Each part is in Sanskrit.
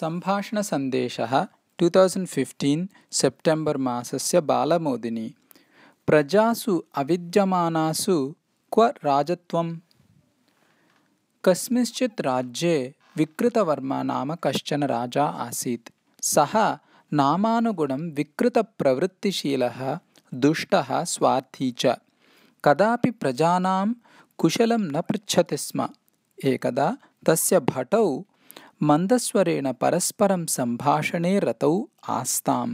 सम्भाषणसन्देशः टु तौसण्ड् फिफ्टीन् सेप्टेम्बर् मासस्य बालमोदिनी। प्रजासु अविद्यमानासु क्व राजत्वम्? कस्मिंश्चित् राज्ये विकृतवर्मा नाम कश्चन राजा आसीत्। सः नामानुगुणं विकृतप्रवृत्तिशीलः दुष्टः स्वार्थी च। कदापि प्रजानां कुशलं न पृच्छति स्म। एकदा तस्य भटौ मन्दस्वरेण परस्परं सम्भाषणे रतौ आस्ताम्।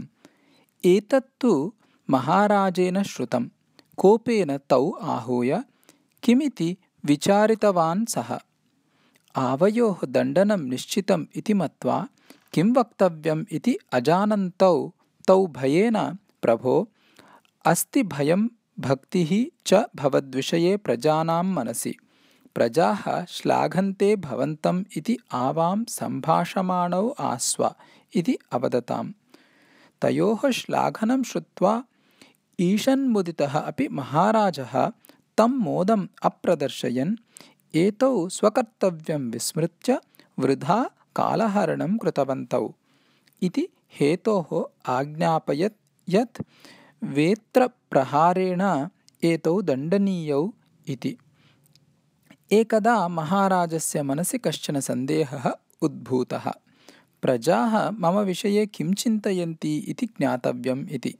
एतत्तु महाराजेन श्रुतं कोपेन तौ आहूय किमिति विचारितवान् सः। आवयोः दण्डनं निश्चितम् इति मत्वा किं वक्तव्यम् इति अजानन्तौ तौ भयेन प्रभो अस्ति भयं भक्तिः च भवद्विषये प्रजानां मनसि प्रजाः श्लाघन्ते भवन्तम् इति आवां सम्भाषमाणौ आस्व इति अवदताम्। तयोः श्लाघनं श्रुत्वा ईषन्मुदितः अपि महाराजः तं मोदम् अप्रदर्शयन् एतौ स्वकर्तव्यं विस्मृत्य वृथा कालहरणं कृतवन्तौ। इति हेतोः आज्ञापयत् यत् वेत्रप्रहारेण एतौ दण्डनीयौ इति एकदा महाराजस्य मनसि कश्चन सन्देहः उद्भूतः। प्रजाः मम विषये किं चिन्तयन्ति इति ज्ञातव्यम् इति।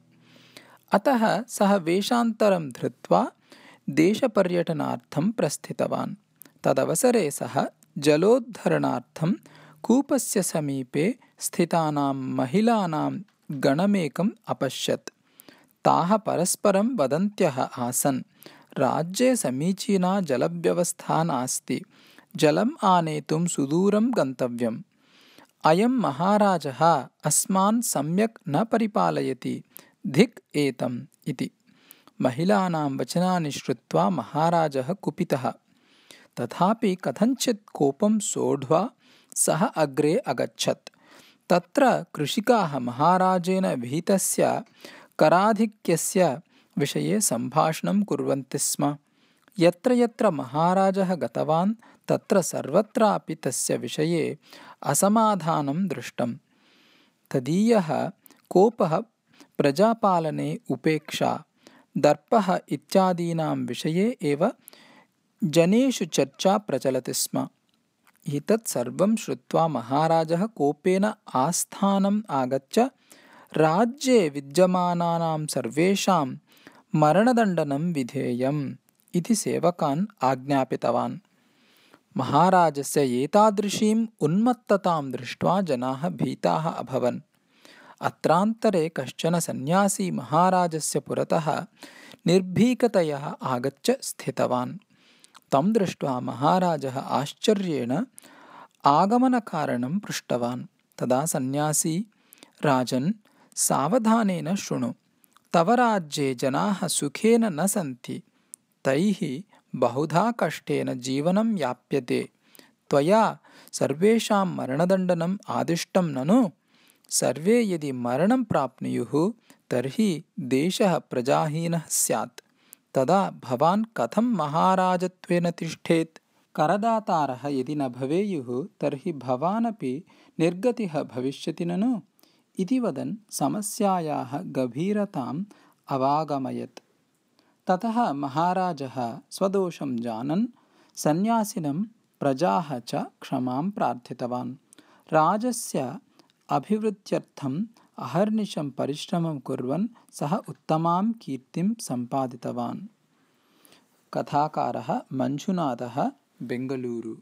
अतः सः वेषान्तरं धृत्वा देशपर्यटनार्थं प्रस्थितवान्। तदवसरे सः जलोद्धरणार्थं कूपस्य समीपे स्थितानां महिलानां गणमेकम् अपश्यत्। ताः परस्परं वदन्त्यः आसन् राज्ये समीचीना जलव्यवस्था नास्ति जलम् आनेतुं सुदूरं गन्तव्यम्। अयं महाराजः अस्मान् सम्यक् न परिपालयति। धिक् एतम् इति। महिलानां वचनानि श्रुत्वा महाराजः कुपितः। तथापि कथञ्चित् कोपं सोढ्वा सः अग्रे अगच्छत्। तत्र कृषिकाः महाराजेन विहितस्य कराधिक्यस्य विषये सम्भाषणं कुर्वन्ति स्म। यत्र यत्र महाराजः गतवान् तत्र सर्वत्रापि तस्य विषये असमाधानं दृष्टम्। तदीयः कोपः प्रजापालने उपेक्षा दर्पः इत्यादीनां विषये एव जनेषु चर्चा प्रचलति स्म। एतत् सर्वं श्रुत्वा महाराजः कोपेन आस्थानम् आगत्य राज्ये विद्यमानानां सर्वेषां मरणदण्डनं विधेयम् इति सेवकान् आज्ञापितवान् महाराजस्य एतादृशीम् उन्मत्ततां दृष्ट्वा जनाः भीताः अभवन् अत्रान्तरे कश्चन सन्न्यासी महाराजस्य पुरतः निर्भीकतया आगत्य स्थितवान् तं दृष्ट्वा महाराजः आश्चर्येण आगमनकारणं पृष्टवान् तदा सन्न्यासी राजन् सावधानेन शृणु तव राज्ये जनाः सुखेन न सन्ति। तैः बहुधा कष्टेन जीवनं याप्यते। त्वया सर्वेषां मरणदण्डनम् आदिष्टं ननु। सर्वे यदि मरणं प्राप्नुयुः तर्हि देशः प्रजाहीनः स्यात्। तदा भवान् कथं महाराजत्वेन तिष्ठेत्? करदातारः यदि न भवेयुः तर्हि भवानपि निर्गतिः भविष्यति ननु इति वदन् समस्यायाः गभीरताम् अवागमयत्। ततः महाराजः स्वदोषं जानन् सन्न्यासिनं प्रजाः च क्षमां प्रार्थितवान्। राजस्य अभिवृद्ध्यर्थम् अहर्निशं परिश्रमं कुर्वन् सः उत्तमां कीर्तिं सम्पादितवान्। कथाकारः मञ्जुनाथः बेङ्गलूरु